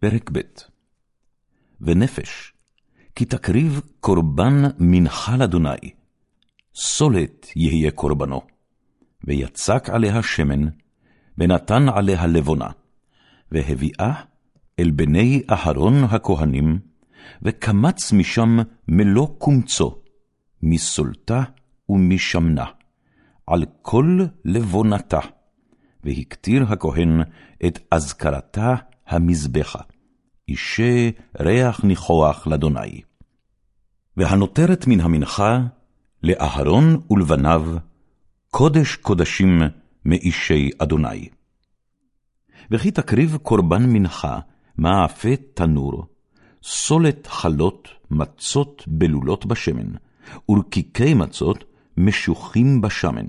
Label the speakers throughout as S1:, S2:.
S1: פרק ב' ונפש, כי תקריב קורבן מנחה לאדוני, סולת יהיה קורבנו, ויצק עליה שמן, ונתן עליה לבונה, והביאה אל בני אהרון הכהנים, וקמץ משם מלוא קומצו, מסולתה ומשמנה, על כל לבונתה, והקטיר הכהן את אזכרתה המזבחה, אישי ריח ניחוח לאדוני. והנותרת מן המנחה, לאהרון ולבניו, קודש קודשים מאישי אדוני. וכי תקריב קורבן מנחה, מאפה תנור, סולת חלות, מצות בלולות בשמן, ורקיקי מצות משוחים בשמן.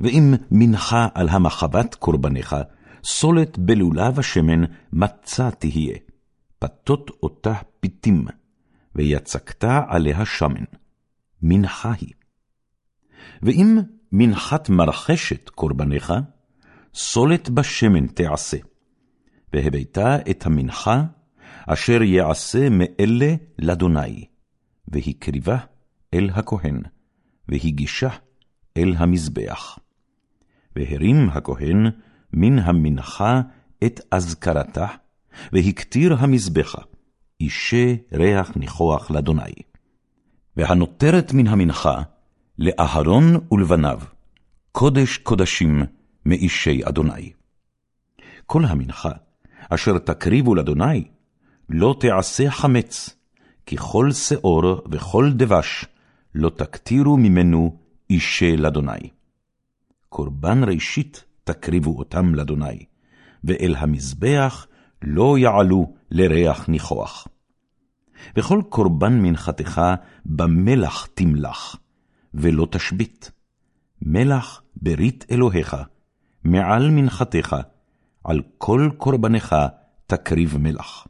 S1: ואם מנחה על המחבת קורבניך, סולת בלולה ושמן מצה תהיה, פתות אותה פיתים, ויצקת עליה שמן, מנחה היא. ואם מנחת מרחשת קורבניך, סולת בשמן תעשה, והבאת את המנחה, אשר יעשה מאלה לאדוני, והקריבה אל הכהן, והגישה אל המזבח. והרים הכהן מן המנחה את אזכרתה, והקטיר המזבחה, אישי ריח ניחוח לאדוני. והנותרת מן המנחה, לאהרון ולבניו, קודש קודשים מאישי אדוני. כל המנחה, אשר תקריבו לאדוני, לא תעשה חמץ, כי כל שאור וכל דבש לא תקטירו ממנו אישי לאדוני. קורבן ראשית תקריבו אותם לאדוני, ואל המזבח לא יעלו לריח ניחוח. וכל קורבן מנחתך במלח תמלח, ולא תשבית. מלח ברית אלוהיך, מעל מנחתך, על כל קורבנך תקריב מלח.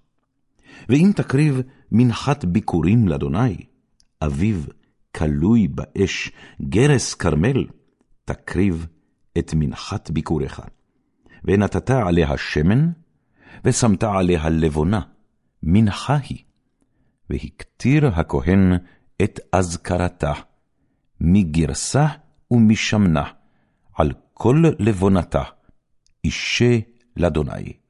S1: ואם תקריב מנחת ביכורים לאדוני, אביו כלוי באש, גרס כרמל, תקריב את מנחת ביכורך. ונתת עליה שמן, ושמת עליה לבונה, מנחה היא. והקטיר הכהן את אזכרתה, מגרסה ומשמנה, על כל לבונתה, אישה לאדוני.